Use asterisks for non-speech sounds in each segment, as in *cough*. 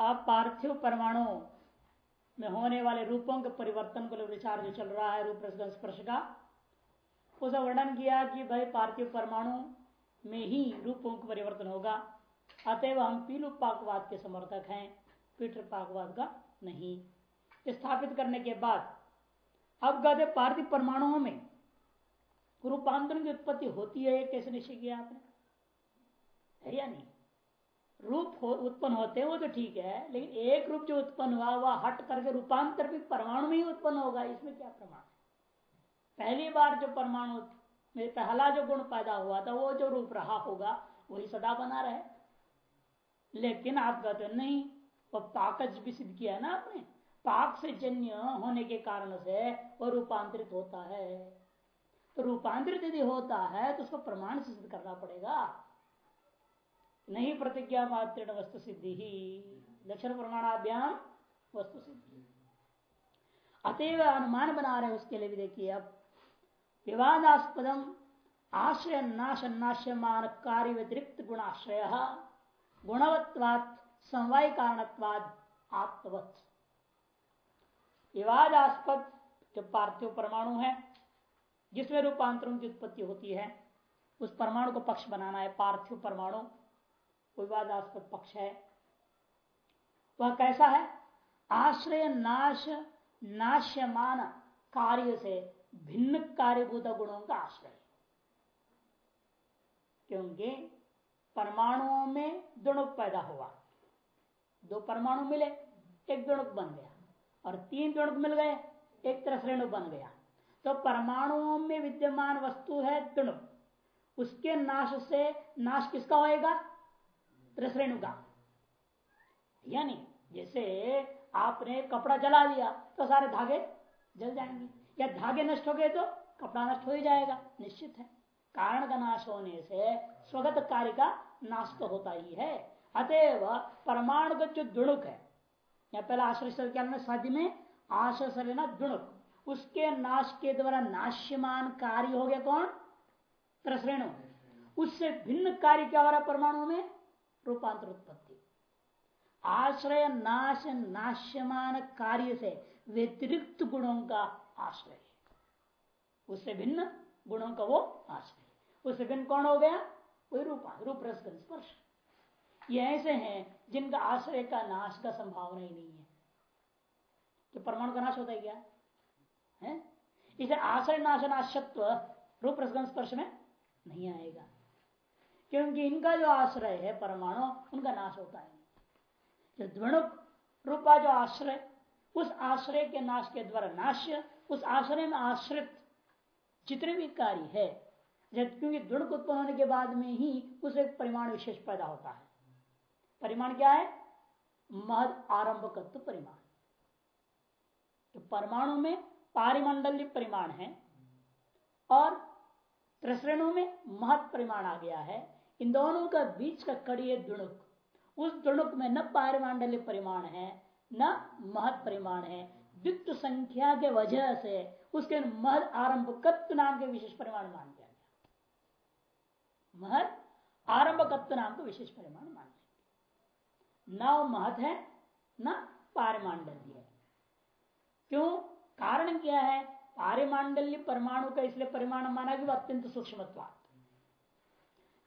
पार्थिव परमाणु में होने वाले रूपों के परिवर्तन को विचार जो चल रहा है, रूप स्पर्श का, उसका वर्णन किया कि भाई पार्थिव परमाणु में ही रूपों का परिवर्तन होगा। अतएव हम पीलू पाकवाद के समर्थक हैं, पीटर पाकवाद का नहीं। स्थापित करने के बाद, अब कहते पार्थिव परमाणुओं में रूपांतरण की उत्पत्ति होती है कैसे निश्चय किया आपने? है या नहीं? रूप हो, उत्पन्न होते हैं वो तो ठीक है लेकिन एक रूप जो उत्पन्न हुआ वह हट करके रूपांतर भी परमाणु में ही उत्पन्न होगा इसमें क्या प्रमाण पहली बार जो परमाणु में पहला जो गुण पैदा हुआ था वो जो रूप रहा होगा वही सदा बना रहे। लेकिन आप कहते नहीं वो पाकज भी सिद्ध किया है ना आपने? पाक से जन्य होने के कारण से वो रूपांतरित होता है। तो रूपांतरित यदि होता है तो उसको प्रमाण से सिद्ध करना पड़ेगा। नहीं प्रतिज्ञा मात्र वस्तु सिद्धि ही लक्षण प्रमाणाभ्याम वस्तु सिद्धि अतएव अनुमान बना रहे उसके लिए भी देखिए अब, विवादास्पदम आश्रय नाश नाश्यमान कार्य व्यतिरिक्त गुणाश्रय गुणवत्वाद समवाय कारणत्वाद आत्मवत। विवादास्पद जो पार्थिव परमाणु है, जिसमें रूपांतरों की उत्पत्ति होती है, उस परमाणु को पक्ष बनाना है, पार्थिव परमाणु। विवादास्पद पक्ष है। वह कैसा है? आश्रय नाश, नाश्यमान कार्य से भिन्न कार्यभूत गुणों का आश्रय। क्योंकि परमाणुओं में दुणुक पैदा हुआ। दो परमाणु मिले, एक दुणुक बन गया और तीन दुणुक मिल गए, एक तरह रेणु बन गया। तो परमाणुओं में विद्यमान वस्तु है दुणुक उसके नाश से नाश किसका होएगा? रसरेणु का यानी जैसे आपने कपड़ा जला दिया तो सारे धागे जल जाएँगे। या धागे नष्ट हो गए तो कपड़ा नष्ट हो ही जाएगा, निश्चित है। कारण का नाश होने से स्वगत कार्य का नाश तो होता ही है। अतएव परमाणु जो दुणुक है, या पहला आश्रय क्या स्वाधि में आश्रय लेना दुणुक। उसके नाश के द्वारा नाश्यमान कार्य हो गया कौन? त्रसरेणु उससे भिन्न कार्य क्या हो रहा परमाणु में? रूपांतर उत्पत्ति आश्रय नाश नाश्यमान कार्य से व्यतिरिक्त गुणों का आश्रय। उससे भिन्न गुणों का वो आश्रय। उससे भिन्न कौन हो गया? वही रूपा रूप रस स्पर्श ये ऐसे हैं जिनका आश्रय का नाश का संभावना ही नहीं है। तो परमाणु का नाश होता है क्या? है? इसे आश्रय नाश नाशत्व रूप रसगन स्पर्श में नहीं आएगा। क्योंकि इनका जो आश्रय है परमाणु, उनका नाश होता है। जो द्वणुक रूपा जो आश्रय, उस आश्रय के नाश के द्वारा नाश्य, उस आश्रय में आश्रित जितने भी कार्य है क्योंकि द्वणुक उत्पन्न होने के बाद में ही उस एक परिमाण विशेष पैदा होता है। परिमाण क्या है? महद आरंभकत्व परिमाण। तो परमाणु में पारिमंडल परिमाण है और त्रसरेणु में महत परिमाण आ गया है। इन दोनों का बीच का कड़ी है दुणुक। उस दुणुक में न पारिमांडल्य परिमाण है, न महत परिमाण है। द्वित्व संख्या के वजह से उसके महत आरंभकत्व नाम के विशेष परिमाण मान दिया गया। महत आरंभकत्व नाम को विशेष परिमाण मान लेंगे न महत है, न पारिमांडल्य है। क्यों? कारण क्या है? पारिमांडल्य परमाणु का इसलिए परिमाण माना कि अत्यंत सूक्ष्म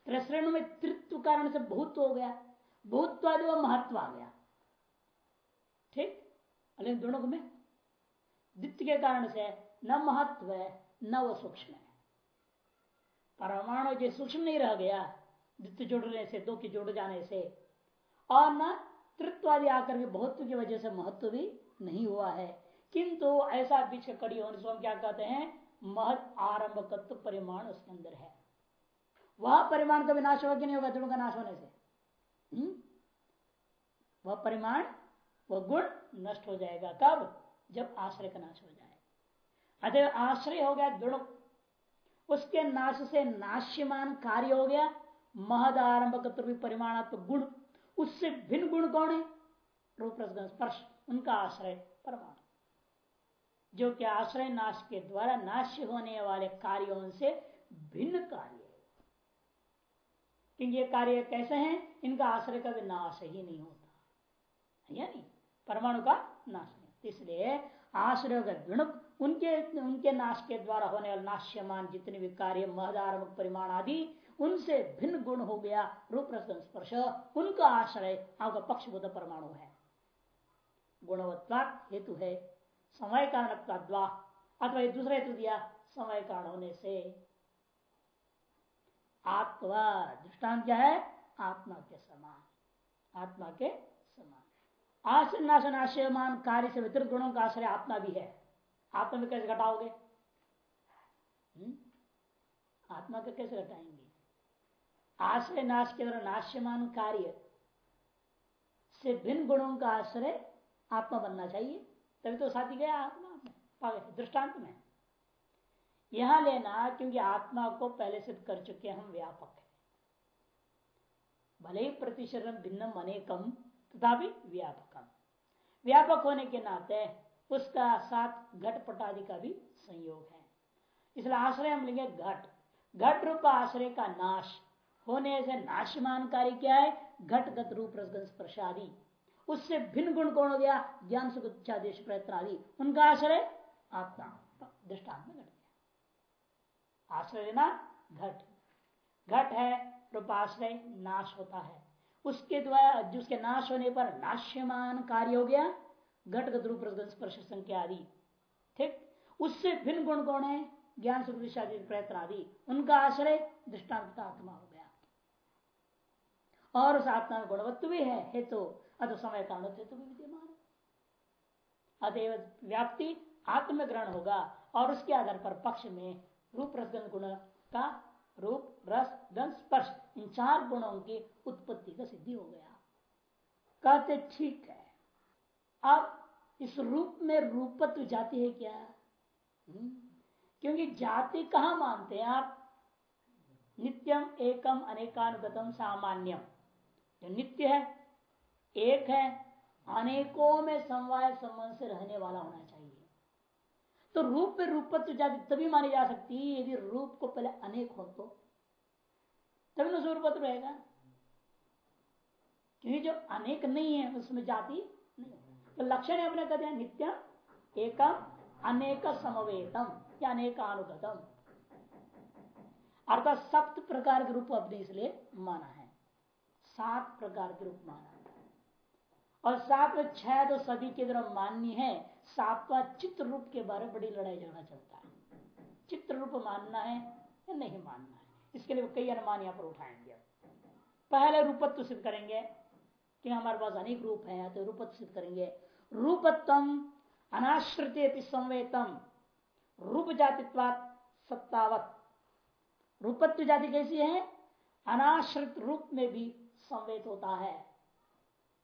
त्रसरेणु में तृत्व कारण से बहुत हो गया बहुत वह महत्व आ गया। ठीक? लेकिन दोनों में द्वित्व के कारण से न महत्व है, न वह सूक्ष्म है। परमाणु जो सूक्ष्म नहीं रह गया द्वित्व जुड़ने से, दो के जुड़ जाने से, और न तृत्वादि आकर के बहुत्व की वजह से महत्व भी नहीं हुआ है। किंतु ऐसा बीच कड़ी होने से हम क्या कहते हैं? महत आरंभकत्व परिमाण उसके अंदर है। वह परिमाण का विनाश होगा कि नहीं होगा? दोनों का नाश होने से। हम्म? वह परिमाण, वह गुण नष्ट हो जाएगा। कब? जब आश्रय का नाश हो जाए। अतः आश्रय हो गया दृढ़ उसके नाश से नाश्यमान कार्य हो गया। महद आरंभ परिमाणात्मक गुण। उससे भिन्न गुण कौन है? रूप स्पर्श। उनका आश्रय परमाणु। जो कि आश्रय नाश के द्वारा नाश्य होने वाले कार्यों से भिन्न कार्य ये कार्य कैसे हैं? इनका आश्रय का भी नाश ही नहीं होता। या नहीं परमाणु का नाश नहीं इसलिए आश्रय का गुण उनके उनके नाश के द्वारा होने वाले नाश्यमान जितने भी कार्य महदारमक परिमाण आदि, उनसे भिन्न गुण हो गया, रूप स्पर्श, उनका आश्रय आपका पक्ष पक्षभूत परमाणु है। गुणवत्ता हेतु है। समय कारण अथवा दूसरा हेतु दिया, समय कारण होने से आत्मा, दृष्टांत क्या है? आत्मा के समान। आत्मा के समान। आश्रय नाशन आश्रयमान, कार्य से वितरित गुणों का आश्रय आत्मा भी है। आत्मा में कैसे घटाओगे? हम्म? आत्मा का कैसे घटाएँगे? आश्रय, नाश के द्वारा नाश्यमान कार्य से भिन्न गुणों का आश्रय आत्मा बनना चाहिए। तभी तो साथी गया आत्मा दृष्टांत में। यहाँ लेना क्योंकि आत्मा को पहले सिद्ध कर चुके हम व्यापक है। भले ही प्रतिशरण भिन्नम अनेकम तथा भी व्यापकम। व्यापक होने के नाते उसका साथ घट पटादि का भी संयोग है। इसलिए आश्रय हम लेंगे घट। घट रूप आश्रय का नाश। होने से नाशमान कार्य क्या है? घटगत रूप स्पर्शादि। उससे भिन्न गुण कौन हो गया? ज्ञान सुखादेश प्रयत्न आदि। उनका आश्रय आत्मा, दृष्टांत में आश्रय लेना घट। घट है रूपाश्रय नाश होता है। उसके द्वारा जिसके नाश होने पर नाश्यमान कार्य हो गया घटगत रूप स्पर्श संख्या आदि। ठीक? उससे भिन्न गुण कौन है? ज्ञान सुख प्रयत्न आदि। उनका आश्रय दृष्टांत आत्मा हो गया। और उस आत्मा में गुणवत्व भी है, हेतु तो अतो समय कारण हेतु भी विद्यमान अतएव व्याप्ति आत्म ग्रहण होगा और उसके आधार पर पक्ष में रूप रसगन गुण का रूप, रस, गंध, स्पर्श, इन चार गुणों की उत्पत्ति का सिद्धि हो गया। कहते ठीक है। अब इस रूप में रूपत्व जाति है क्या? हम्म? क्योंकि जाति कहा मानते हैं आप? नित्यम, एकम, अनेकानुगतम, सामान्यम। जो नित्य है, एक है, अनेकों में समवाय, संबंध से रहने वाला होना तो रूप में रूपत्व जाति तभी मानी जा सकती है, यदि रूप को पहले अनेक हो तो। तभी ना स्वरूपत्व रहेगा। क्योंकि जो अनेक नहीं है, उसमें जाति नहीं तो लक्षण है अपने कहते हैं नित्य एकम अनेक समवेतम, या अनेक अनुगतम अर्थात सप्त प्रकार के रूप अपने इसलिए माना है। सात प्रकार के रूप माना और सात में छह तो सभी के तरफ़ मान्य है सातवा चित्र रूप के बारे में बड़ी लड़ाई झगड़ा चलता है। चित्र रूप मानना है या नहीं मानना है? इसके लिए कई अनुमान यहाँ पर उठाएँगे। पहले रूपत्व सिद्ध करेंगे कि हमारे पास अनेक रूप है तो रूपत्व सिद्ध करेंगे। रूपत्तम अनाश्रित संवेतम, रूप जातित्वात सत्तावत। रूपत्व जाति कैसी है? अनाश्रित रूप में भी संवेद होता है।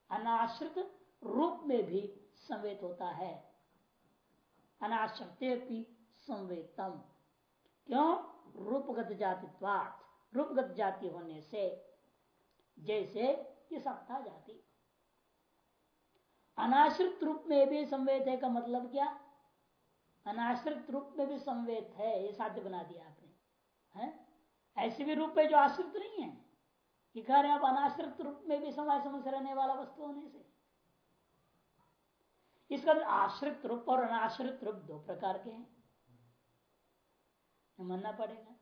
अनाश्रित रूप में भी संवेद होता है। अनाश्रित संवेदम क्यों? रूपगत जातित्वात। रूपगत जाति होने से, जैसे ये सत्ता जाति। अनाश्रित रूप में भी संवेद है का मतलब क्या? अनाश्रित रूप में भी संवेद है, ये साध्य बना दिया आपने। है? ऐसे भी रूप है जो आश्रित नहीं है। कि रहे आप अनाश्रित रूप में भी समय समय से रहने वाला वस्तु होने से। इसका आश्रित रूप और अनाश्रित रूप दो प्रकार के हैं। मानना पड़ेगा।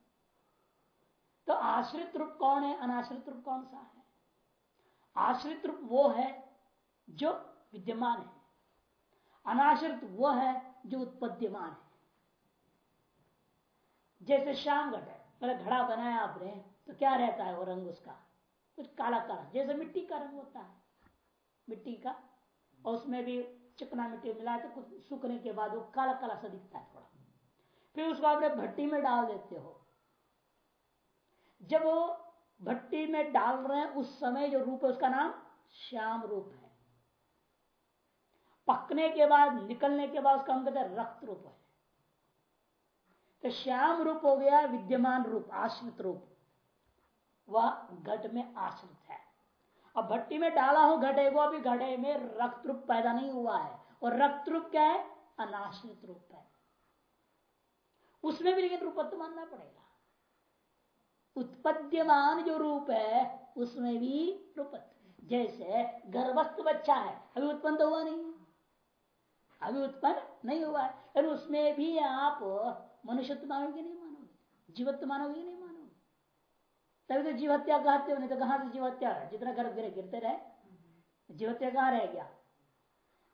तो आश्रित रूप कौन है, अनाश्रित रूप कौन सा है? आश्रित रूप वो है जो विद्यमान है। अनाश्रित वो है जो उत्पद्यमान है। जैसे श्याम घट है पहले घड़ा बनाया आपने तो क्या रहता है वो रंग उसका? कुछ काला काला, जैसे मिट्टी का रंग होता है। मिट्टी का, और उसमें भी चिकना मिट्टी मिला तो कुछ सूखने के बाद वो काला काला सा दिखता है थोड़ा। फिर उसको आपने भट्टी में डाल देते हो। जब वो भट्टी में डाल रहे हैं, उस समय जो रूप है, उसका नाम श्याम रूप है। पकने के बाद, निकलने के बाद उसका हम कहते हैं रक्त रूप है। तो श्याम रूप हो गया विद्यमान रूप, आश्रित रूप। वह घट में आश्रित है। अब भट्टी में डाला हो घटे को अभी घटे में रक्त रूप पैदा नहीं हुआ है। और रक्त रूप क्या है? अनाश्रित रूप है। उसमें भी लेकिन रूपत्व मानना पड़ेगा। उत्पद्यमान जो रूप है, उसमें भी रूपत्व। जैसे गर्भस्थ बच्चा है, अभी उत्पन्न तो हुआ नहीं है। अभी उत्पन्न नहीं हुआ है। उसमें भी आप मनुष्यत्व मानोगे नहीं मानोगे? जीवत्व मानोगे नहीं तभी तो जीवत्या कहते हो, नहीं तो कहाँ से जीवत्या जितना गर्भ गिरे गिरते रहे जीव हत्या कहाँ रह गया?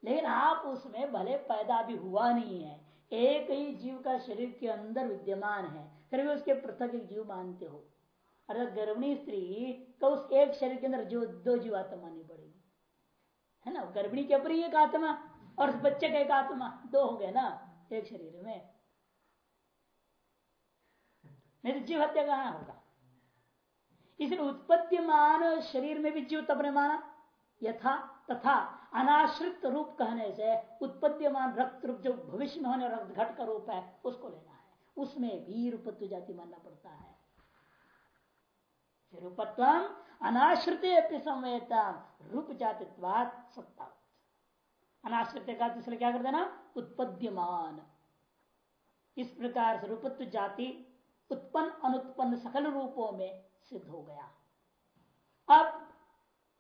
लेकिन आप उसमें भले पैदा भी हुआ नहीं है, एक ही जीव का शरीर के अंदर विद्यमान है, फिर भी उसके पृथक एक जीव मानते हो। अर्थात गर्भिणी स्त्री तो उस एक शरीर के अंदर जो दो जीव आत्मा माननी पड़ेगी है ना? गर्भिणी के ऊपर एक आत्मा और उस बच्चे का एक आत्मा, दो हो गए ना, एक शरीर में। नहीं तो जीव हत्या कहाँ होगा? इसलिए उत्पत्तिमान शरीर में भी जीव तब ने माना। यथा तथा अनाश्रित रूप कहने से उत्पत्तिमान रक्त रूप जो भविष्य में होने रक्त घट का रूप है, उसको लेना है। उसमें भी रूपत्व जाति मानना पड़ता है। रूपत्व अनाश्रित संवेदता रूप जातित्वाद सत्ता अनाश्रित का इसलिए क्या कर देना? उत्पद्यमान। इस प्रकार से रूपत्व जाति उत्पन्न अनुत्पन्न सकल रूपों में सिद्ध हो गया। अब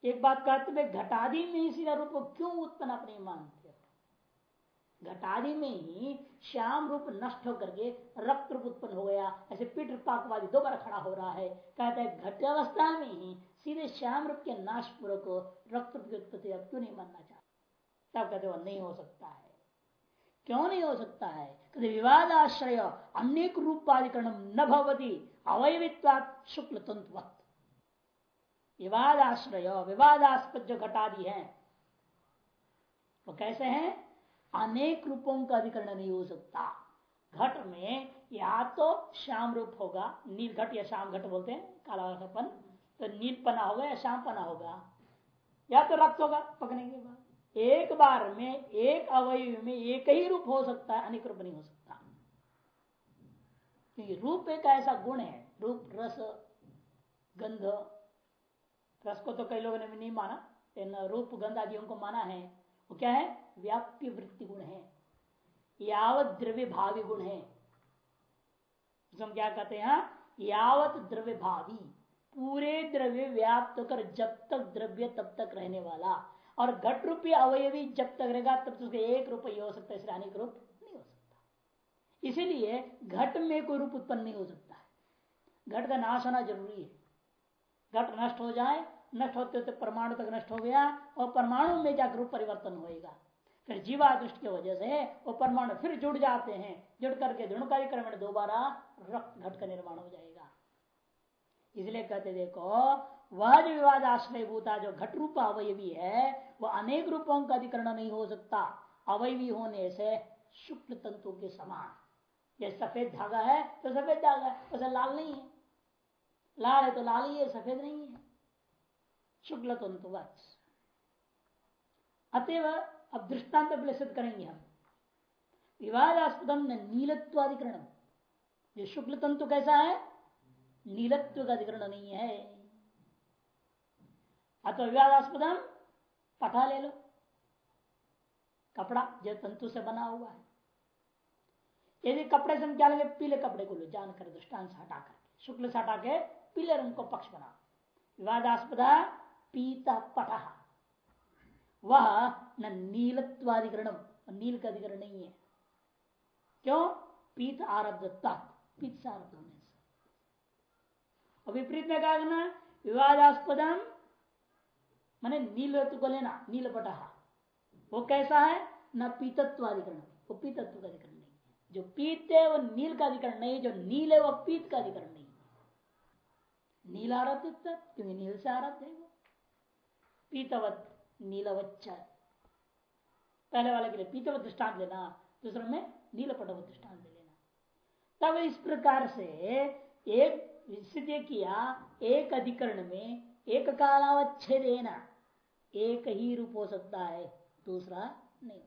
एक बात कहते हैं घटादि में ही सीधा रूप क्यों उत्पन्न अपने मानते घटादि में ही श्याम रूप नष्ट होकर के रक्त रूप उत्पन्न हो गया। ऐसे पीठ पाकवादी दोबारा खड़ा हो रहा है। कहता है, घट अवस्था में ही सीधे श्याम रूप के नाश पूर्वक रक्त रूप की उत्पत्ति अब क्यों नहीं मानना चाहते? तब कहते वो नहीं हो सकता है। क्यों नहीं हो सकता है? कहते विवाद आश्रय अनेक रूप रूपाधिकरण न भवती। अवयवित्वात शुक्ल तंतुवत विवाद आश्रय विवादास्पद जो घटादि है। वो कैसे हैं? अनेक रूपों का अधिकरण नहीं हो सकता। घट में या तो श्याम रूप होगा नील घट या श्याम घट बोलते हैं कालापन तो नील पना होगा या श्याम पना होगा? या तो रक्त होगा, पकने के बाद। एक बार में, एक अवयव में एक ही रूप हो सकता है, अनेक रूप नहीं हो सकता। क्योंकि रूप एक ऐसा गुण है, रूप, रस, गंध, रस को तो कई लोगों ने नहीं माना, लेकिन रूप, गंध आदियों को माना है। वो क्या है? व्याप्य वृत्ति गुण है। यावत द्रव्य भावी गुण है। हम क्या कहते हैं? यावत द्रव्य भावी। पूरे द्रव्य व्याप्त कर जब तक द्रव्य तब तक रहने वाला। और घट रूपी अवयवी जब तक रहेगा, तब तक एक रूप हो सकता है अनेक रूप। हो इसीलिए घट में कोई रूप उत्पन्न नहीं हो सकता है। घट का नाश होना ज़रूरी है। घट नष्ट हो जाए, नष्ट होते होते परमाणु तक नष्ट हो गया, और परमाणु में जाकर रूप परिवर्तन होएगा। फिर जीवा दृष्टि की वजह से वो परमाणु फिर जुड़ जाते हैं। जुड़ करके दृणकारी क्रमण दोबारा रक्त घट का निर्माण हो जाएगा। इसलिए कहते देखो, वह जो विवाद आश्रय भूता जो घट रूप अवयवी है वह अनेक रूपों का अधिकरण नहीं हो सकता। अवयवी होने से शुक्ल तंतु के समान। ये सफ़ेद धागा है तो सफ़ेद धागा है, उसे लाल नहीं है। लाल है तो लाल ही है, सफ़ेद नहीं है। शुक्ल तंतु अतएव अब दृष्टांत सिद्ध करेंगे हम। विवादास्पदम न नीलत्वाधिकरण जो शुक्ल तंतु कैसा है? नीलत्व का अधिकरण नहीं है। अथवा विवादास्पदम पठा ले लो। कपड़ा जो तंतु से बना हुआ है। यदि कपड़े से हम क्या लेंगे? पीले कपड़े को लो, जानकर, दृष्टांत से हटा करके। शुक्ल से हटा के पीले रंग को पक्ष बना। विवादास्पद पीता पटा वह न नीलत्वाधिकरण नील का अधिकरण नहीं है। क्यों? पीत आरब्ध पीत से आरब्ध होने से। विपरीत में क्या करना? विवादास्पदम मैंने नील को लेना नील पटा वो कैसा है? न पीतत्वाधिकरण। वो पीतत्व का अधिकरण। जो पीत है वो नील का अधिकरण नहीं है जो नील है वो पीत का अधिकरण नहीं। है नील आरब्ध क्योंकि नील से आरब्ध है वो। पीतवत नीलवच्च पहले वाले के लिए पीतवत दृष्टांत लेना, दूसरे में नीलपटवत दृष्टांत लेना। तब इस प्रकार से एक सिद्ध किया, एक अधिकरण में एक कालावच्छेद एक ही रूप हो सकता है, दूसरा नहीं।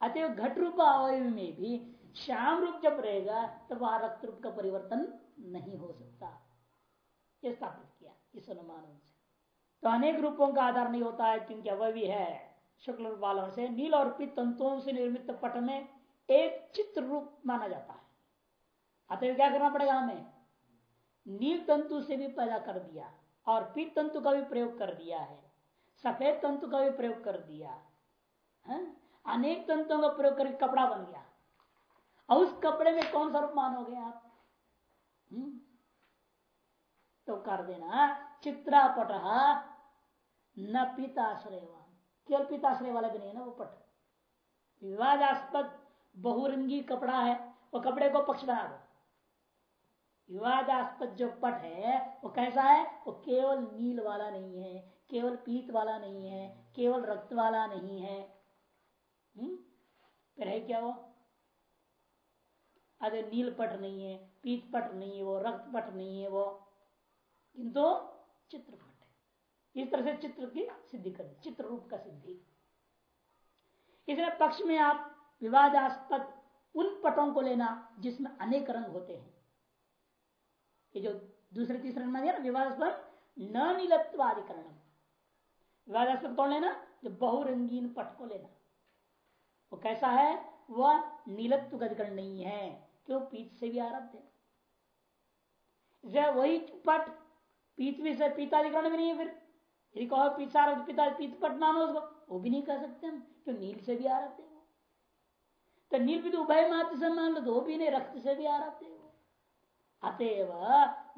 अतएव घट रूप अवय में भी श्याम रूप जब रहेगा, तब वह रक्त रूप का परिवर्तन नहीं हो सकता। यह स्थापित किया, इस अनुमान से। तो अनेक रूपों का आधार नहीं होता है, क्योंकि अवयवी है। शुक्ल वालों से नील और पित्त तंतुओं से निर्मित पट में एक चित्र रूप माना जाता है। अतः क्या करना पड़ेगा हमें? नील तंतु से भी पैदा कर दिया, और पीत तंतु का भी प्रयोग कर दिया है। सफ़ेद तंतु का भी प्रयोग कर दिया, है? अनेक तंतुओं का प्रयोग करके कपड़ा बन गया। और उस कपड़े में कौन सा रूप मानोगे आप? हम्म? तो कर देना। चित्रापट न पिताश्रय। केवल पिताश्रय वाला भी नहीं है ना वो पट। विवादास्पद बहुरंगी कपड़ा है, वो कपड़े को पक्ष बना दो। विवादास्पद जो पट है, वो कैसा है? वो केवल नील वाला नहीं है, केवल पीत वाला नहीं है, केवल रक्त वाला नहीं है। हम्म? फिर है क्या वो? अरे नील पट नहीं है, पीत पट नहीं है वो, रक्त पट नहीं है वो। किंतु चित्रपट है। इस तरह से चित्र की सिद्धि कर, चित्र रूप का सिद्धि। इसलिए पक्ष में आप विवादास्पद उन पटों को लेना जिसमें अनेक रंग होते हैं। ये जो दूसरे तीसरे रंग में विवादास्पद न नीलत्वाधिकरण विवादास्पद कौन लेना? जो बहुरंगीन पट को लेना। वो कैसा है? वह नीलत्व का अधिकरण नहीं है, क्यों? पीत से भी आरब्ध है। वही पट पीत भी से पीताधिकरण भी नहीं है फिर। यदि कहो सारा पिता पीत पट मानो उसको, वो भी नहीं कह सकते हम, क्यों? नील से भी आरब्ध है तो नील भी तो उभय मात्र से मान लो तो भी नहीं, रक्त से भी आरब्ध है अतएव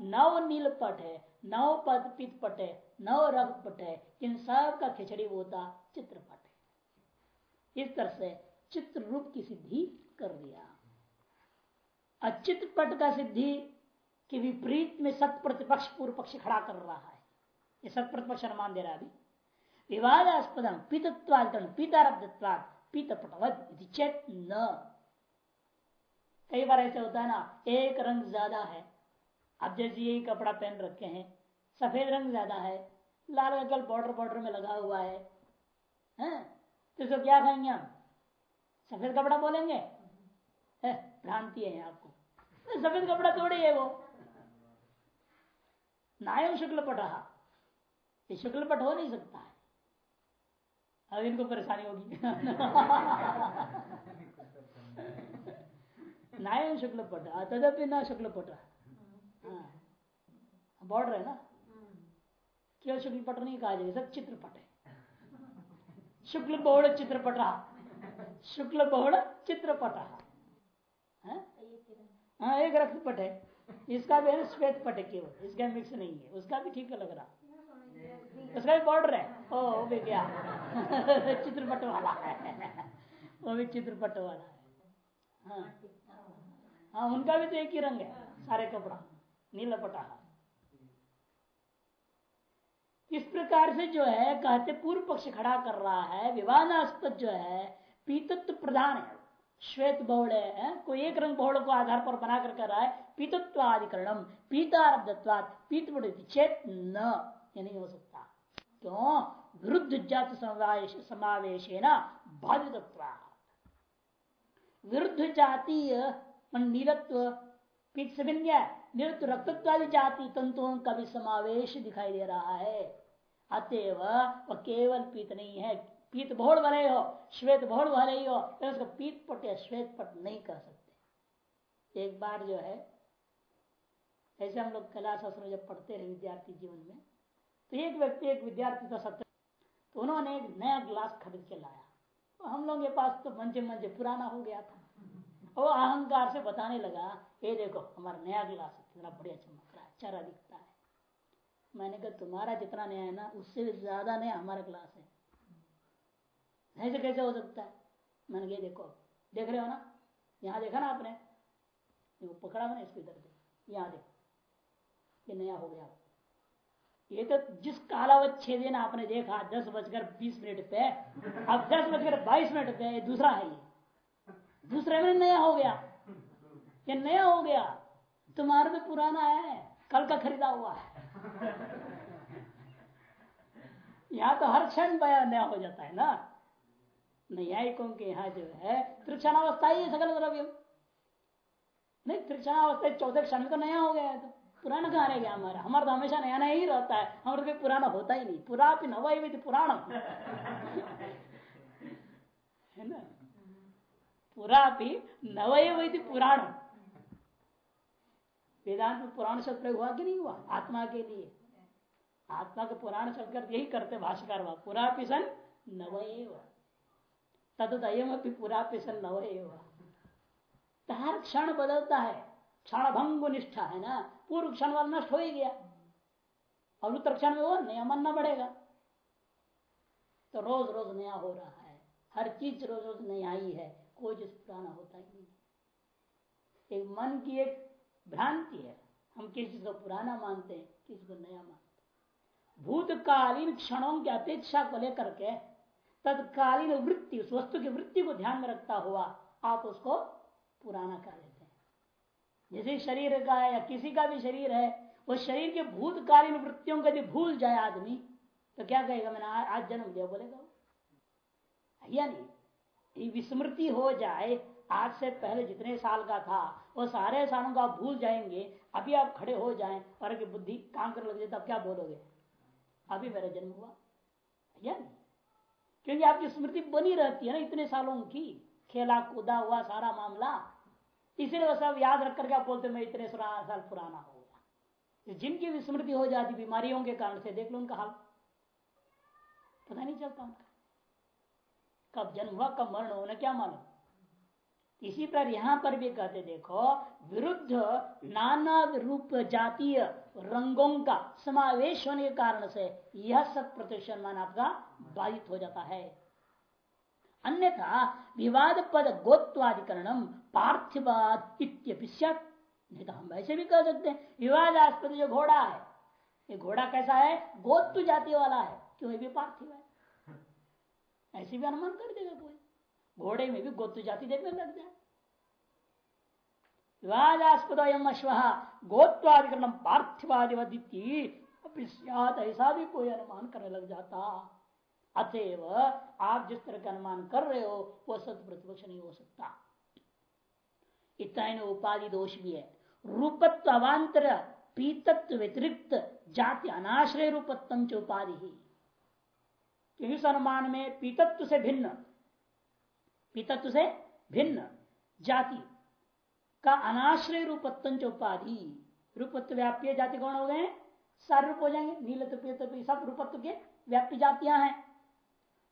नव नील पट है नव पद पित पट है नव रक्त पट है इन सब का खिचड़ी होता चित्रपट। है इस तरह से चित्र रूप की सिद्धि कर दिया। अचित पट का सिद्धि के विपरीत में सत प्रतिपक्ष, पूर्व पक्ष खड़ा कर रहा है। ये सत प्रतिपक्ष अनुमान दे रहा अभी। विवादास्पद पीतत्वाद पीतारब्धत्वाद पीतपटवत चेत न। कई बार ऐसे होता है ना, एक रंग ज़्यादा है। अब जैसे यही कपड़ा पहन रखे हैं, सफ़ेद रंग ज़्यादा है, लाल रंग बॉर्डर बॉर्डर में लगा हुआ है, हैं? तो इसको क्या कहेंगे हम? सफ़ेद कपड़ा बोलेंगे? भ्रांति है आपको सफ़ेद कपड़ा थोड़ी है वो। नायम शुक्ल पट ये शुक्ल पट हो नहीं सकता है। अब इनको परेशानी होगी। *laughs* नायम शुक्ल पट तदपि ना शुक्ल पट हाँ। बॉर्डर है ना। केवल शुक्ल पट नहीं कहा जाएगा सब चित्रपट है। शुक्ल बहुड़ चित्रपट शुक्ल बहुड़ चित्रपट हाँ एक रक्त पट है। इसका भी है श्वेत पट है केवल। इसका मिक्स नहीं है। उसका भी ठीक लग रहा। उसका भी बॉर्डर है। ओ, वो भी क्या? *laughs* चित्रपट वाला है। *laughs* वो भी चित्रपट वाला है। हाँ। हाँ उनका भी तो एक ही रंग है, सारे कपड़ा। नीला पटा इस प्रकार से जो है, कहते पूर्व पक्ष खड़ा कर रहा है, विवादास्पद जो है, पीतत्व प्रधान है। श्वेत बहुड़ है कोई एक रंग बहुड़ को आधार पर बना कर कर रहा है, पीतत्वाधिकरणम पीतारब्धत्वाद पीत चेत न, ये नहीं हो सकता। क्यों? विरुद्ध जात समावेश बाधित विरुद्ध जातीय नीलत्व, पीत से मिल गया निरुद्ध रक्तत्वादि जाति तंतुओं का भी समावेश दिखाई दे रहा है। अतएव वह केवल पीत नहीं है। पीत बहुड़ भले हो श्वेत बहुड़ भले ही हो तो उसको पीत पट या श्वेत पट नहीं कह सकते। एक बार जो है, ऐसे हम लोग कला शास्त्र जब पढ़ते रहे विद्यार्थी जीवन में तो एक व्यक्ति, एक विद्यार्थी था सत्य तो उन्होंने एक नया ग्लास खरीद के लाया। तो हम लोग के पास तो मंजे मंजे पुराना हो गया था। वो अहंकार से बताने लगा, ये देखो, हमारा नया गिलास कितना बढ़िया चमक रहा है चरा दिखता है। मैंने कहा, तुम्हारा जितना नया है ना, उससे भी ज़्यादा नया हमारा क्लास है। ऐसे कैसे हो सकता है? मैंने कहा देखो, देख रहे हो ना? यहाँ देखा ना आपने? वो पकड़ा मैंने इसको इधर देख यहाँ देखो, ये नया हो गया। ये तो जिस कालावत छह दिन आपने देखा, दस बजकर बीस मिनट पे, अब दस बजकर बाईस मिनट पे ये दूसरा है ये। दूसरे में नया हो गया। ये नया हो गया। तुम्हारा तो पुराना है, कल का खरीदा हुआ है। यहाँ तो हर क्षण नया हो जाता है ना? न्यायिकों के यहाँ जो है, त्रिक्षणावस्था ही सकल द्रव्य नहीं, त्रिक्षणावस्था चौदह क्षण तो नया हो गया है तो। पुराना कहाँ रह गया हमारा? हमारा तो हमेशा नया नया ही रहता है। हमारा भी पुराना होता ही नहीं। पुरा भी नवा ही पुराण *laughs* है ना? पुरा भी नवय पुराण वेदांत में पुराण शब्द प्रयोग हुआ कि नहीं हुआ? आत्मा के लिए। आत्मा के पुराण शब्द यही करते भाष्यकार वह। पुरा पिसन नव तदयम पुरा पिसन नव हर क्षण बदलता है। क्षण भंग निष्ठा है ना? पूर्व क्षण वाला नष्ट हो ही गया। और उत्तर क्षण में वो नया मानना पड़ेगा तो रोज रोज नया हो रहा है। हर चीज़ रोज रोज नया ही है। कोई चीज़ पुराना होता ही नहीं। एक मन की एक भ्रांति है। हम किसी को पुराना मानते हैं, किसी को नया मानते हैं। भूतकालीन क्षणों की अपेक्षा को लेकर के तत्कालीन वृत्ति, उस वस्तु की वृत्ति को ध्यान में रखता हुआ आप उसको पुराना कर लेते हैं। जैसे शरीर का है या किसी का भी शरीर है, वो शरीर के भूतकालीन वृत्तियों को यदि भूल जाए आदमी तो क्या कहेगा, मैंने आज जन्म दिया, बोलेगा विस्मृति हो जाए, आज से पहले जितने साल का था वो सारे सालों को आप भूल जाएँगे। अभी आप खड़े हो जाएँ, और अगर बुद्धि काम कर लग जाए, तब क्या बोलोगे? अभी मेरा जन्म हुआ। या नहीं? क्योंकि आपकी स्मृति बनी रहती है ना इतने सालों की। खेला, कूदा हुआ सारा मामला। इसीलिए वो सब याद रख करके आप बोलते मैं इतने साल पुराना हो गया। जिनकी विस्मृति हो जाती, बीमारियों के कारण से, देख लो उनका हाल। पता नहीं चलता उनका। कब जन्म हुआ, कब मरण होना क्या मालूम? इसी प्रकार यहाँ पर भी कहते देखो, विरुद्ध नाना रूप जातीय रंगों का समावेश होने के कारण से यह सब प्रतिष्ठन मान आपका बाधित हो जाता है। अन्यथा विवाद पद गोत्वाधिकरणम पार्थिवाद नहीं तो हम वैसे भी कह सकते हैं, विवादास्पद जो घोड़ा है, ये घोड़ा कैसा है? गोत्व जाति वाला है, क्यों? भी पार्थिव है। ऐसे भी अनुमान कर देगा कोई। घोड़े में भी गोत्व जाति देखने लग जाए। विवादास्पद अश्व गोत्वाधिकरण पार्थिवादिवदिति ऐसा भी कोई अनुमान करने लग जाता। अतएव, आप जिस तरह का अनुमान कर रहे हो, वो सत प्रतिपक्ष नहीं हो सकता। इतना ही उपाधि दोष भी है। रूपत्व अवान्तर पीतत्व व्यतिरिक्त, जाति अनाश्रय रूपत्व उपाधि ही। इस अनुमान में पीतत्व से भिन्न? पीतत्व से भिन्न। जाति का अनाश्रय रूपत्व उपाधि। रूपत्व व्याप्य जाति कौन हो गए सारे रूप हो जाएँगे। नील सब रूपत्व के व्याप्य जातियाँ हैं।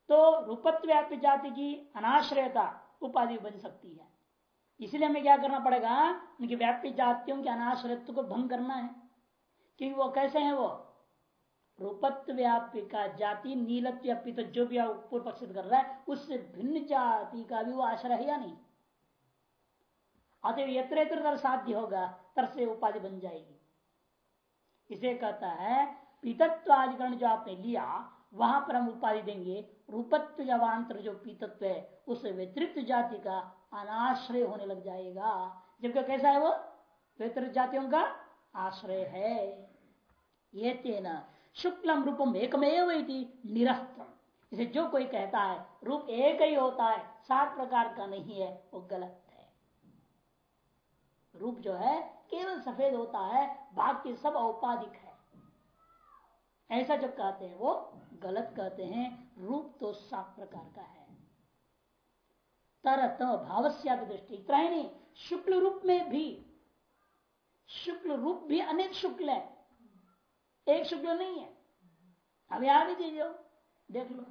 तो रूपत्व व्याप्य जाति की अनाश्रयता उपाधि बन सकती है। इसलिए हमें क्या करना पड़ेगा? उनकी व्याप्य जातियों के अनाश्रयत्व को भंग करना है। क्योंकि वो कैसे हैं वो? रूपत्व व्याप्य का जाति, नीलत्व व्यापी तो जो भी पूर्व पक्षित कर रहा है, उससे भिन्न जाति का भी वो आश्रय है या नहीं? अतः यत्र यत्र साध्य होगा, तर से उपाधि बन जाएगी। इसे कहता है पीतत्वाधिकरण जो आपने लिया, वहाँ पर हम उपाधि देंगे। रूपत्व जवान्तर जो पीतत्व है, उस व्यतिरिक्त जाति का अनाश्रय होने लग जाएगा। जबकि कैसा है वो? व्यतिरिक्त जातियों का आश्रय है। ये तेना शुक्लम रूपम एकमेव निरस्तम। इसे जो कोई कहता है, रूप एक ही होता है, सात प्रकार का नहीं है, वो गलत है। रूप जो है, केवल सफ़ेद होता है, बाकी सब औपाधिक है। ऐसा जब कहते हैं, वो गलत कहते हैं, रूप तो सात प्रकार का है। तरत भावस्या दृष्टि, इतना ही नहीं, शुक्ल रूप में भी, शुक्ल रूप भी अनेक शुक्ल है। एक शुक्ल नहीं है। अब यहाँ भी दीजिए देख लो।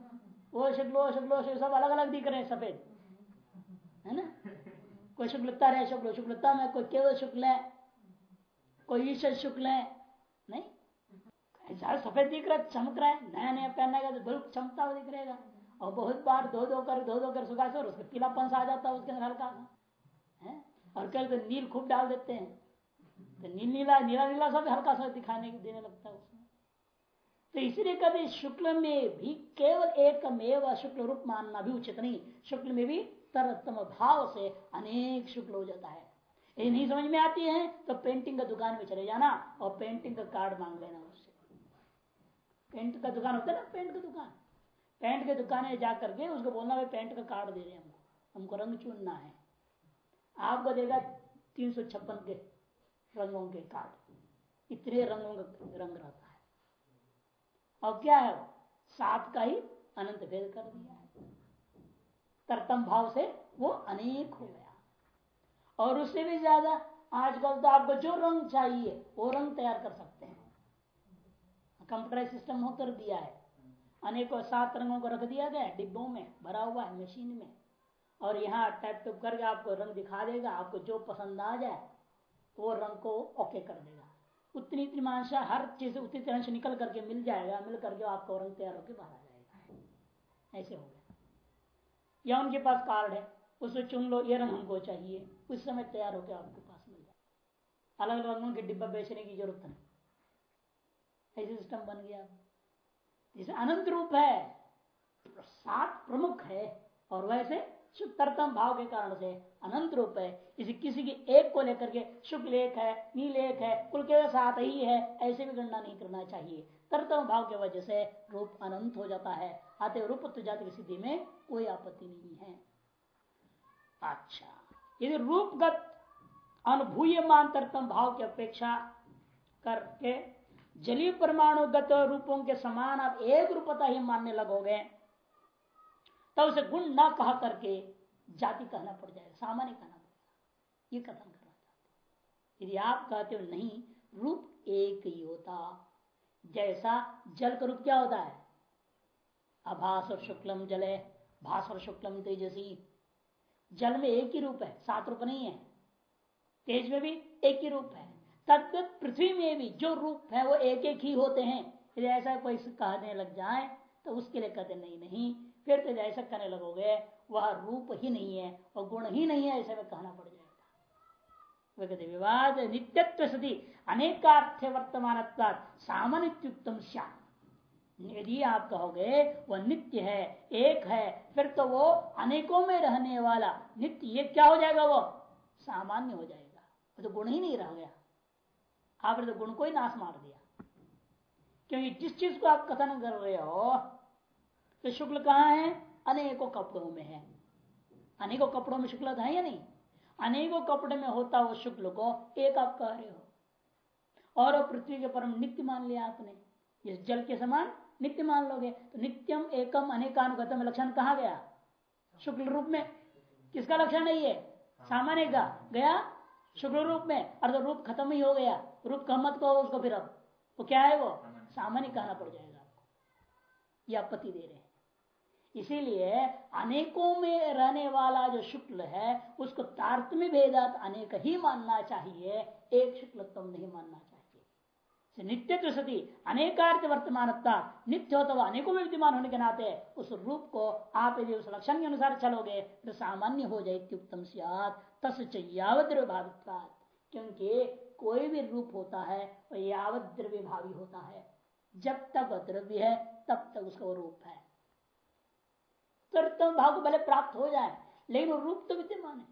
वो शुक्ल वो शुक्ल सब अलग अलग दिख रहे हैं, सफ़ेद। है ना? कोई शुक्लता रहे, शुक्ल, शुक्लता में कोई केवल शुक्ल है, कोई ईश्वर शुक्ल है, नहीं? ऐसा सफ़ेद दिख रहा है चमक रहा है। नया नया पहनने का तो बिल्कुल चमकता हुआ दिख रहेगा। और बहुत बार धो धो कर धो धो कर सुखा से उसका पीलापन सा आ जाता है, उसके अंदर हल्का सा। है? और कल तो नील खूब डाल देते हैं। तो नील नीला नीला नीला सब हल्का सा दिखाने देने लगता है तो इसलिए कभी शुक्ल में भी केवल एक में शुक्ल रूप मानना भी उचित नहीं। शुक्ल में भी तरतम भाव से अनेक शुक्ल हो जाता है। ये नहीं समझ में आती है तो पेंटिंग का दुकान में चले जाना और पेंटिंग का कार्ड मांग लेना उससे। पेंट का दुकान होता है ना पेंट का दुकान। पेंट के दुकान में जा करके उसको बोलना, भाई पेंट का कार्ड दे रहे हमको। हमको रंग चुनना है। आपको देगा तीन सौ छप्पन के रंगों के कार्ड इतने रंगों का रंग रहता और क्या है वो? सात का ही अनंत भेद कर दिया है। कर्तम भाव से वो अनेक हो गया। और उससे भी ज़्यादा आजकल तो आपको जो रंग चाहिए, वो रंग तैयार कर सकते हैं। कंप्यूटर सिस्टम होकर दिया है। अनेकों सात रंगों को रख दिया गया डिब्बों में, भरा हुआ है, मशीन में। और यहाँ टैप टूप करके आपको रंग दिखा देगा, आपको जो पसंद आ जाए तो वो रंग को ओके कर देगा। उतनी उतनी मांसा हर चीज़ उतनी तरह से निकल करके मिल जाएगा, मिल करके आपको रंग तैयार होकर बाहर आ जाएगा। ऐसे हो गया। या उनके पास कार्ड है उसमें चुन लो, ये रंग हमको चाहिए, उस समय तैयार होकर आपके पास मिल जाए अलग अलग रंगों के डिब्बा बेचने की ज़रूरत नहीं। ऐसे सिस्टम बन गया। जैसे अनंत रूप है, सात प्रमुख है, और वैसे शुद्धतम भाव के कारण से अनंत रूप है। इसे किसी की एक को लेकर के शुक्ल एक है, नील एक है, कुल के साथ ही है, ऐसे भी गणना नहीं करना चाहिए। तरतम भाव के वजह से रूप अनंत हो जाता है। आते रूप जाति की स्थिति में कोई आपत्ति नहीं है। अच्छा यदि रूपगत अनुभूयमान तरतम भाव की अपेक्षा करके जलीय परमाणुगत रूपों के समान आप एक रूपता ही मानने लगोगे तब उसे गुण न कहा करके जाति कहना पड़ जाएगा, सामान्य कहना पड़ेगा ये कथन करना चाहते यदि आप कहते हो नहीं, रूप एक ही होता। जैसा जल का रूप क्या होता है? अभास और शुक्लम जले भास और शुक्लम तेजसी जल में एक ही रूप है, सात रूप नहीं है। तेज में भी एक ही रूप है। तत्व पृथ्वी में भी जो रूप है, वो एक एक ही होते हैं। यदि ऐसा कोई कहने लग जाए तो उसके लिए कहते नहीं नहीं फिर तो ऐसा कहने लगोगे, वह रूप ही नहीं है और गुण ही नहीं है, ऐसे में कहना पड़ जाएगा। कहते विवाद, नित्यत्व सदी अनेकार्थ वर्तमान सामान्युक्तम यदि आप कहोगे, वह नित्य है, एक है, फिर तो वो अनेकों में रहने वाला नित्य, ये क्या हो जाएगा वो? सामान्य हो जाएगा। वो तो गुण ही नहीं रह गया। आपने तो गुण को ही नाश मार दिया। क्योंकि जिस चीज़ को आप कथन कर रहे हो तो शुक्ल कहाँ है? अनेकों कपड़ों में है। अनेकों कपड़ों में शुक्ल है या नहीं? अनेकों कपड़े में होता वो शुक्ल को एक आप कह रहे हो। और पृथ्वी के परम नित्य मान लिया आपने। जिस जल के समान नित्य मान लोगे। तो नित्यम, एकम, अनेकानुगतम लक्षण कहा गया? शुक्ल रूप में। किसका लक्षण है सामान्य का। गया? शुक्ल रूप में। अर्थ तो रूप खत्म ही हो गया। रूप का मत कहो उसको फिर अब। वो क्या है वो? सामान्य कहना पड़ जाएगा आपको। यह आपत्ति दे रहे इसीलिए अनेकों में रहने वाला जो शुक्ल है, उसको तारतम्य भेदात अनेक ही मानना चाहिए, एक शुक्लत्म नहीं मानना चाहिए। नित्य सती अनेकार्थ वर्तमान नित्य हो तो अनेकों में विद्यमान होने के नाते उस रूप को आप यदि उस लक्षण के अनुसार चलोगे तो सामान्य हो जाए उत्तम तस्वत क्योंकि कोई भी रूप होता है, वह यावत द्रव्य भावी होता है। जब तक द्रव्य है, तब तक उसका रूप है। तो भाव को भले प्राप्त हो जाए, लेकिन वो रूप तो विद्यमान है।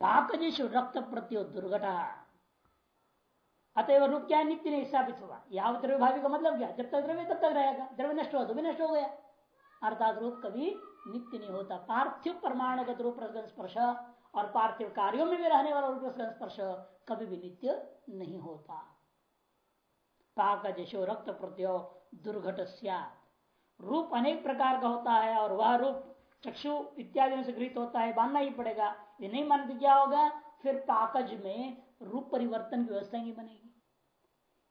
पाकजेशु रक्त प्रत्यो दुर्घटा। अतएव रूप क्या नित्य नहीं स्थापित हुआ याव द्रव्य भावी का मतलब क्या? जब तक द्रव्य, तब तक रहेगा। द्रव्य नष्ट हुआ तो भी नष्ट हो गया। अर्थात रूप कभी नित्य नहीं होता। पार्थिव परमाणुगत रूप स्पर्श और पार्थिव कार्यों में भी रहने वाला रूप स्पर्श कभी भी नित्य नहीं होता। पाक जशो रक्त प्रत्यो दुर्घट रूप अनेक प्रकार का होता है और वह रूप चक्षु इत्यादि से गृहित होता है बांधना ही पड़ेगा। ये नहीं मानते क्या होगा? फिर पाकज में रूप परिवर्तन की व्यवस्था नहीं बनेगी।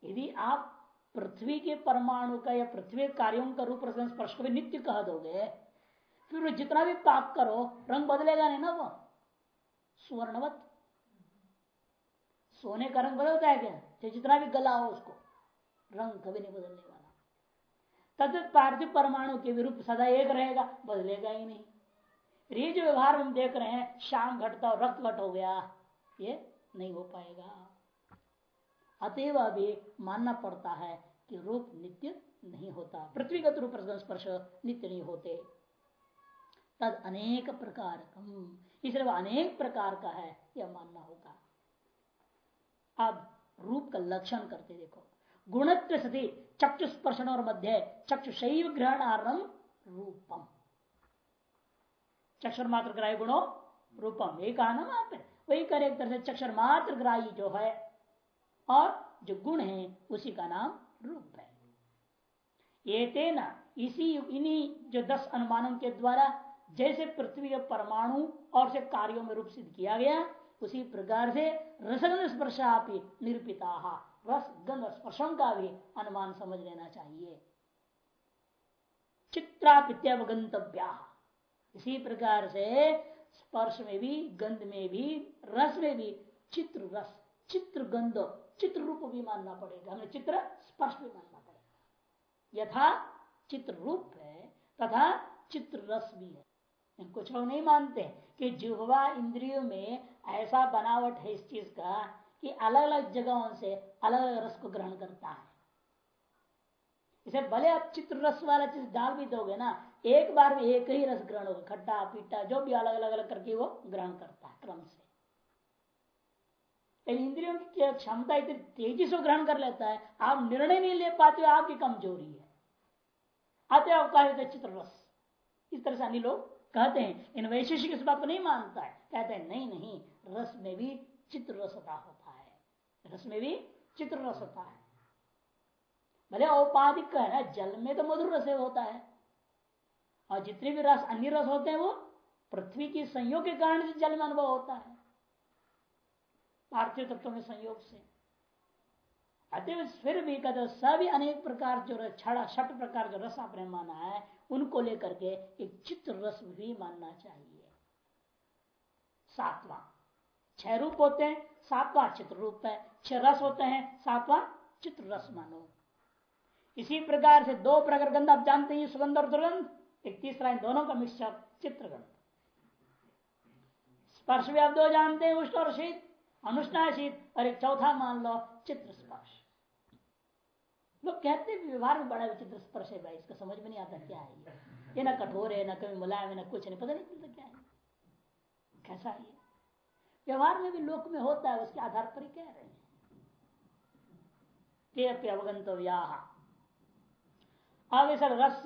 यदि आप पृथ्वी के परमाणु का या पृथ्वी कार्यों का रूप स्पर्श को नित्य कह दोगे, फिर जितना भी पाक करो, रंग बदलेगा नहीं ना वो? सुवर्णवत। सोने का रंग बदलता है क्या? चाहे जितना भी गला हो उसको, रंग कभी नहीं बदलने तद पार्थिव परमाणु के विरूप सदा एक रहेगा, बदलेगा ही नहीं। ये जो व्यवहार हम देख रहे हैं, शाम घटता और रक्त घट हो गया, ये नहीं हो पाएगा। अतएव अभी मानना पड़ता है कि रूप नित्य नहीं होता, पृथ्वीगत रूप स्पर्श नित्य नहीं होते। तद अनेक प्रकार इसलिए अनेक प्रकार का है, यह मानना होगा। अब रूप का लक्षण करते देखो। गुणत्व सती चक्षु स्पर्शन और मध्य चक्षु शैव ग्रहण आरम रूपम। चक्षुर मात्र ग्राही गुणो रूपम। ये कहा ना वहाँ करे एक तरह से चक्षर मात्र ग्राही जो है, और जो गुण है, उसी का नाम रूप है। ये तेना इसी, इन्हीं जो दस अनुमानों के द्वारा जैसे पृथ्वी के परमाणु और से कार्यों में रूप सिद्ध किया गया, उसी प्रकार से रसगन स्पर्शा निरूपिता। रस गंध स्पर्शों का भी अनुमान समझ लेना चाहिए। चित्रापित्यवगंतव्या। इसी प्रकार से स्पर्श में भी, गंध में भी, रस में भी चित्र रस चित्र गंध चित्र रूप भी मानना पड़ेगा। हमें चित्र स्पर्श भी मानना पड़ेगा। यथा चित्र रूप है, तथा चित्र रस भी है। कुछ लोग नहीं मानते कि जुहवा इंद्रियों में ऐसा बनावट है इस चीज़ का कि अलग अलग जगहों से अलग अलग रस को ग्रहण करता है। इसे भले आप चित्र रस वाला चीज़ डाल भी दोगे ना, एक बार में एक ही रस ग्रहण होगा, खट्टा, पीटा, जो भी अलग अलग अलग करके वो ग्रहण करता है क्रम से। इंद्रियों की क्षमता इतनी तेज़ी से ग्रहण कर लेता है, आप निर्णय नहीं ले पाते आपकी कमज़ोरी है। आते आप कहा चित्र रस। इस तरह से अन्य लोग कहते हैं, इन वैशेषिक इस बात को नहीं मानता है। कहते हैं, नहीं नहीं, रस में भी चित्र होता है। रस में भी चित्र रस होता है। भले औपाधिक का है ना, जल में तो मधुर रस होता है। और जितने भी रस, अन्य रस होते हैं वो पृथ्वी की संयोग के कारण जल में अनुभव होता है। पार्थिव तत्वों में संयोग से। अतः फिर भी कहते सभी अनेक प्रकार जो छड़ा छठ प्रकार जो रस आपने माना है, उनको लेकर के एक चित्र रस भी मानना चाहिए। सातवां। छह रूप होते हैं, सातवां चित्र रूप है। छह रस होते हैं, सातवां चित्र रस मानो। इसी प्रकार से दो प्रकार गंध आप जानते हैं, सुगंध और दुर्गंध। एक तीसरा इन दोनों का मिक्सचर, चित्रगंध। स्पर्श भी आप दो जानते हैं, उष्ण और शीत। अनुष्णा शीत, और एक चौथा मान लो, चित्र स्पर्श। लोग कहते हैं व्यवहार में बड़ा विचित्र स्पर्श है भाई, इसका समझ में नहीं आता क्या है ये। ना कठोर है, ना कभी मुलायम है, ना कुछ नहीं पता नहीं चलता क्या है। कैसा है व्यवहार में भी लोक में होता है, उसके आधार पर ही कह रहे हैं। ते अवगंत अब इस रस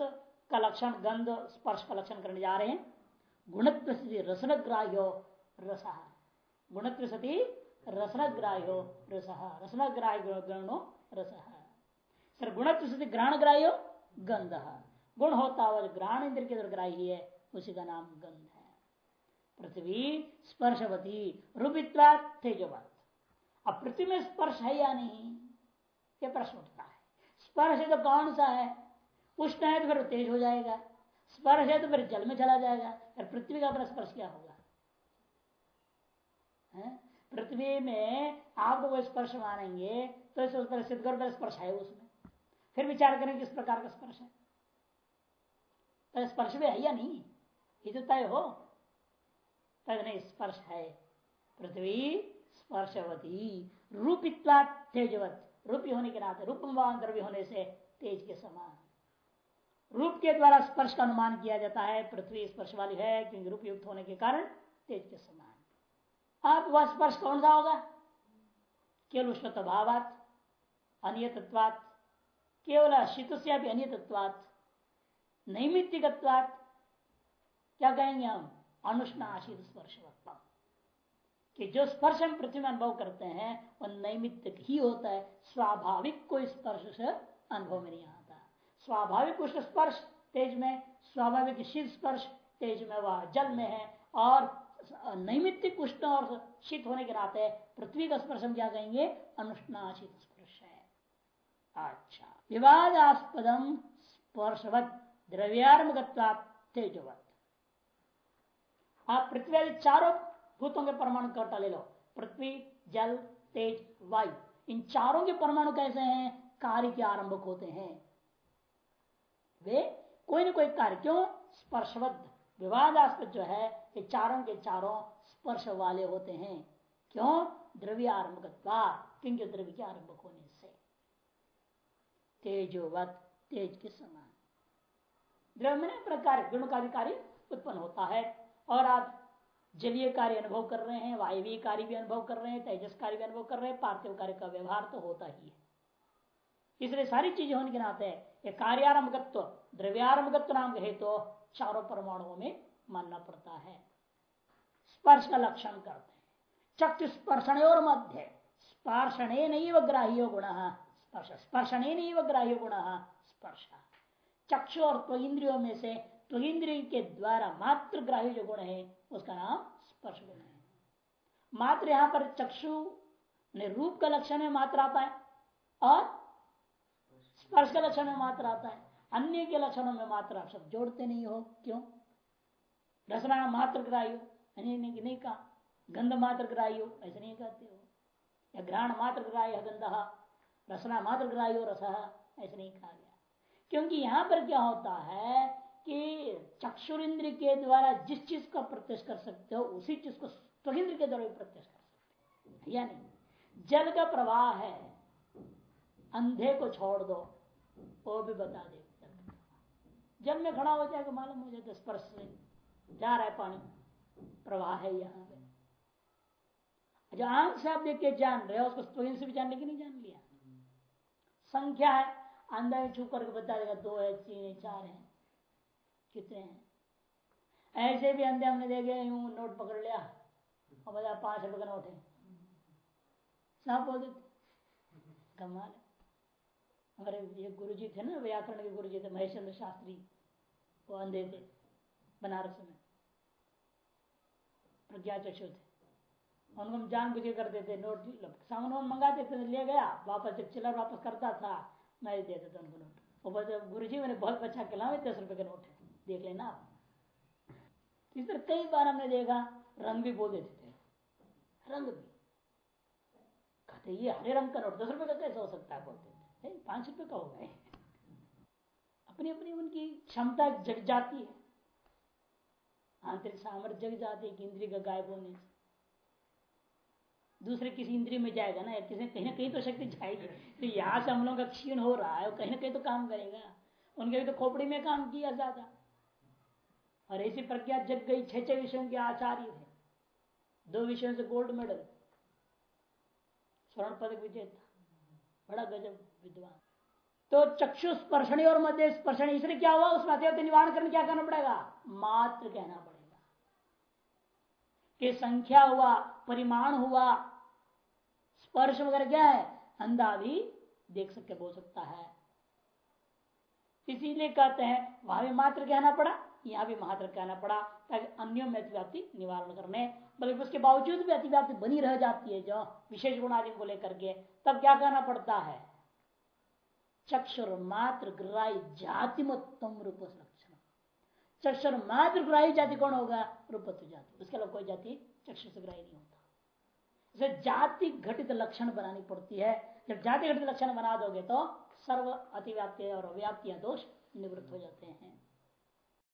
का लक्षण, गंध, स्पर्श का लक्षण करने जा रहे हैं। गुणत्व स्थिति रसनग्राह्यो रस। गुणत्व स्थिति रसनग्राह्यो रस। रसनग्राह्य गणो रस। सर गुणत्व स्थिति ग्रहण ग्राह्यो गंध। गुण होता हुआ ग्रहण इंद्र के अंदर ग्राही है, उसी का नाम गंध। है पृथ्वी स्पर्शवती, रूपित्वा तेजवत अब पृथ्वी में स्पर्श है या नहीं? ये प्रश्न उठता है। स्पर्श है तो कौन सा है? उष्ण है तो फिर तेज हो जाएगा। स्पर्श है तो फिर जल में चला जाएगा। फिर पृथ्वी का अपना स्पर्श क्या होगा? पृथ्वी में आप लोग स्पर्श मानेंगे तो इस पर सिद्ध कर स्पर्श है उसमें। फिर विचार करें किस प्रकार का स्पर्श है। स्पर्श भी है या नहीं? ये तो तय हो। तद स्पर्श है। पृथ्वी स्पर्शवती। रूपित्वा तेजवत। रूपी होने के नाते रूपवान द्रव्य होने से तेज के समान। रूप के द्वारा स्पर्श का अनुमान किया जाता है। पृथ्वी स्पर्श वाली है क्योंकि रूप युक्त होने के कारण तेज के समान। अब वह स्पर्श कौन सा होगा? केवल उष्णत भावात अनियतत्वात, केवल शीत से भी अनियतत्वात, नैमित्तिकत्वात। क्या कहेंगे हम? अनुष्णाशीत स्पर्श कि जो स्पर्श हम पृथ्वी में अनुभव करते हैं वह नैमित्तिक ही होता है। स्वाभाविक कोई स्पर्श से अनुभव में नहीं आता। स्वाभाविक उष्ण स्पर्श तेज में, स्वाभाविक शीत स्पर्श तेज में, वह जल में है। और नैमित्तिक उष्ण और शीत होने के नाते पृथ्वी का स्पर्श हम क्या कहेंगे? अनुष्णाशीत स्पर्श है। अच्छा। विवादास्पदम स्पर्शवत द्रव्यारंभ तेजवत। आप पृथ्वी आदि चारों भूतों के परमाणु कटा ले लो पृथ्वी जल तेज वायु इन चारों के परमाणु कैसे हैं कार्य के आरंभक होते हैं वे कोई ना कोई कार्य क्यों स्पर्शबद्ध विवादास्पद जो है ये चारों के चारों स्पर्श वाले होते हैं क्यों द्रव्य आरंभक क्योंकि द्रव्य के आरंभक होने से तेजोवत तेज के समान द्रव्य में प्रकार गुण का भी कार्य उत्पन्न होता है और आप जलीय कार्य अनुभव कर रहे हैं, वायवीय कार्य भी अनुभव कर रहे हैं, तेजस कार्य भी अनुभव कर रहे हैं, पार्थिव कार्य का व्यवहार तो होता ही है। इसलिए सारी चीज़ें होने के नाते ये कार्यारंभगत्व द्रव्यारंभगत्व नाम कहे तो चारों परमाणुओं में मानना पड़ता है। स्पर्श का लक्षण करते हैं। चक्षु स्पर्शन और मध्य। स्पर्शने नहीं व ग्राह्यो गुण। स्पर्श स्पर्शने नहीं व ग्राह्यो गुण। स्पर्श। चक्षु और तो इंद्रियों में से त्वगिंद्रिय के द्वारा मात्र ग्राह्य जो गुण है उसका नाम स्पर्श गुण है। मात्र यहाँ पर चक्षु ने रूप का लक्षण है मात्र आता है और स्पर्श के लक्षण में मात्र आता है। अन्य के लक्षणों में मात्र आप सब जोड़ते नहीं हो। क्यों? रसना मात्र ग्राह्य नहीं, नहीं, नहीं कहा। गंध मात्र ग्राह्य ऐसे नहीं कहते हो। या ग्रहण मात्र ग्राह्य गंध रसना मात्र ग्राह्य रस ऐसे नहीं कहा गया। क्योंकि यहाँ पर क्या होता है कि चक्षुर इंद्र के द्वारा जिस चीज़ का प्रत्यक्ष कर सकते हो, उसी चीज़ को स्वगिंद्र के द्वारा भी प्रत्यक्ष कर सकते हो। या नहीं जल का प्रवाह है, अंधे को छोड़ दो, वो भी बता दे। जल में खड़ा हो जाएगा, मालूम हो जाए स्पर्श से, जा रहा है पानी, प्रवाह है यहाँ पे। जो आँख से आप देख के जान रहे हो, उसको से भी जानने की नहीं जान लिया। संख्या है में छू करके बता देगा, दो है, तीन है, चार है। कितने हैं? ऐसे भी अंधे हमने देखे यूँ नोट पकड़ लिया। और बता पाँच रुपए का नोट है। सब बोल कमाल हमारे ये गुरु जी थे ना, व्याकरण के गुरु जी थे, महेश्वर शास्त्री, वो अंधे थे, बनारस में। प्रज्ञा चक्षु थे। उनको हम जान बुझे कर देते, नोट सामान मंगाते थे ले गया, वापस जब चिल्लर वापस करता था, मैं देता उनको नोट। वो गुरु जी मैंने बहुत अच्छा खिलावे दस रुपए का नोट है। देख लेना आप। इस तरह कई बार हमने देखा, रंग भी बोल देते थे। रंग भी। कहते, ये हरे रंग का नोट, दस रुपए का कैसे हो सकता है? बोलते थे। पाँच रुपए का हो गए अपनी अपनी उनकी क्षमता जग जाती है। आंतरिक सामर्थ्य जग जाती है इंद्रिय का गायब होने से। दूसरे किसी इंद्रिय में जाएगा ना किसी कहीं ना कहीं तो शक्ति जाएगी। तो यहाँ से हम लोग का क्षीण हो रहा है कहीं ना कहीं तो काम करेगा। उनके भी तो खोपड़ी में काम किया ज़्यादा। और ऐसी प्रज्ञा जग गई, छह छह विषयों के आचार्य थे। दो विषयों से गोल्ड मेडल, स्वर्ण पदक विजेता, बड़ा गजब विद्वान। तो चक्षु स्पर्शणी और मध्य स्पर्शणी, इसलिए क्या हुआ? उसमें अत्यंत निवारण करने क्या करना पड़ेगा? मात्र कहना पड़ेगा कि संख्या हुआ, परिमाण हुआ, स्पर्श वगैरह क्या है? अंधा भी देख सकते, बोल सकता है। इसीलिए कहते हैं, वहाँ भी मात्र कहना पड़ा। यहाँ भी मात्र कहना पड़ा ताकि अन्यों में अतिव्याप्ति निवारण करने। बल्कि उसके बावजूद भी अतिव्याप्ति बनी रह जाती है जो विशेष गुणादि को लेकर के, तब क्या कहना पड़ता है? चक्षुर मात्र ग्राही जाति मतम रूप लक्षण। चक्षुर मात्र ग्राही जाति कौन होगा? रूपत्व जाति। उसके अलावा कोई जाति चक्षु से ग्राही नहीं होता। इसे जाति घटित लक्षण बनानी पड़ती है। जब जाति घटित लक्षण बना दोगे तो सर्व अतिव्याप्ति और व्याप्तियाँ दोष निवृत्त हो जाते हैं।